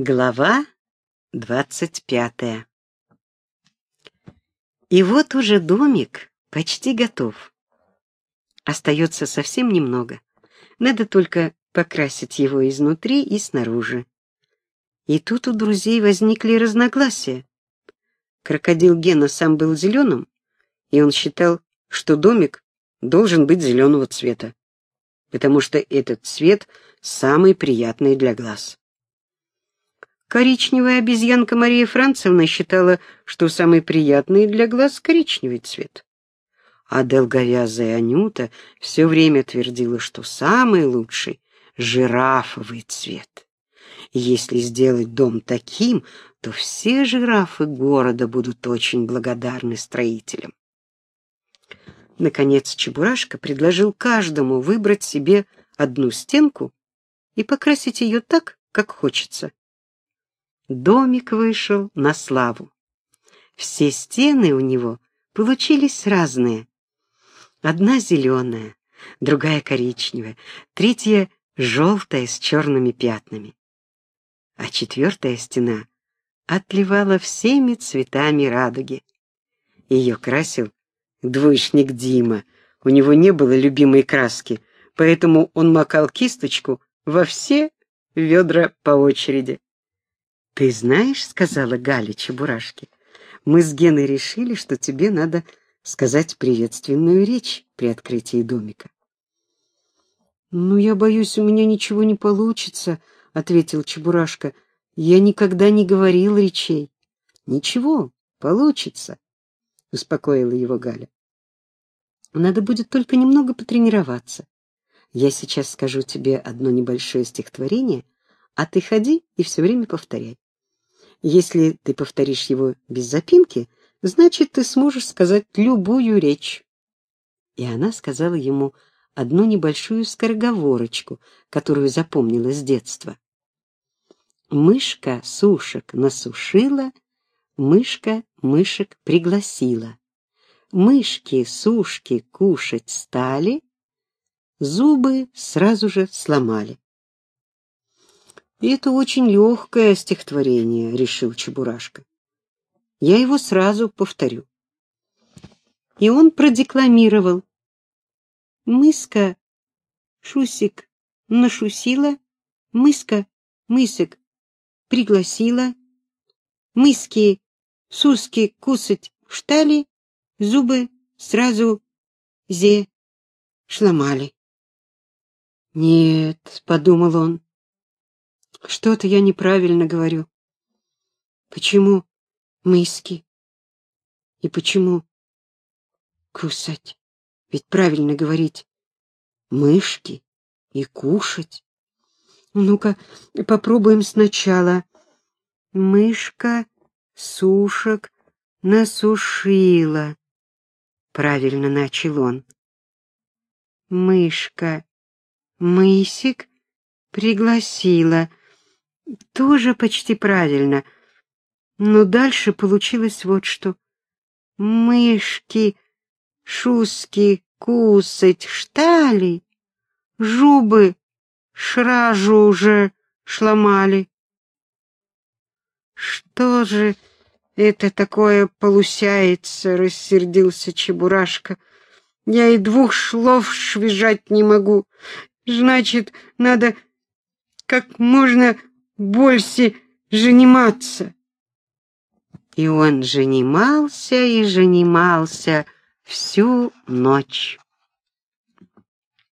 Глава двадцать пятая И вот уже домик почти готов. Остается совсем немного. Надо только покрасить его изнутри и снаружи. И тут у друзей возникли разногласия. Крокодил Гена сам был зеленым, и он считал, что домик должен быть зеленого цвета, потому что этот цвет самый приятный для глаз. Коричневая обезьянка Мария Францевна считала, что самый приятный для глаз коричневый цвет. А долговязая Анюта все время твердила, что самый лучший — жирафовый цвет. Если сделать дом таким, то все жирафы города будут очень благодарны строителям. Наконец Чебурашка предложил каждому выбрать себе одну стенку и покрасить ее так, как хочется. Домик вышел на славу. Все стены у него получились разные. Одна зеленая, другая коричневая, третья желтая с черными пятнами. А четвертая стена отливала всеми цветами радуги. Ее красил двоечник Дима. У него не было любимой краски, поэтому он макал кисточку во все ведра по очереди. «Ты знаешь, — сказала Галя Чебурашке, — мы с Геной решили, что тебе надо сказать приветственную речь при открытии домика». «Ну, я боюсь, у меня ничего не получится», — ответил Чебурашка. «Я никогда не говорил речей». «Ничего, получится», — успокоила его Галя. «Надо будет только немного потренироваться. Я сейчас скажу тебе одно небольшое стихотворение, а ты ходи и все время повторяй. Если ты повторишь его без запинки, значит, ты сможешь сказать любую речь. И она сказала ему одну небольшую скороговорочку, которую запомнила с детства. Мышка сушек насушила, мышка мышек пригласила. Мышки сушки кушать стали, зубы сразу же сломали. И это очень легкое стихотворение, решил Чебурашка. Я его сразу повторю. И он продекламировал. Мыска, шусик, нашусила, мыска, мысок, пригласила, мыски, суски кусать штали, зубы сразу зе шломали. «Нет», — подумал он, что-то я неправильно говорю. Почему мыски? И почему кусать? Ведь правильно говорить мышки и кушать. Ну-ка, попробуем сначала. Мышка сушек насушила. Правильно начал он. Мышка мысик пригласила. Тоже почти правильно. Но дальше получилось вот что. Мышки, шуски, кусать, штали, жубы, шражу уже шломали. Что же это такое получается, рассердился Чебурашка. Я и двух шлов швежать не могу. Значит, надо как можно больше жениматься. И он женимался и женимался всю ночь.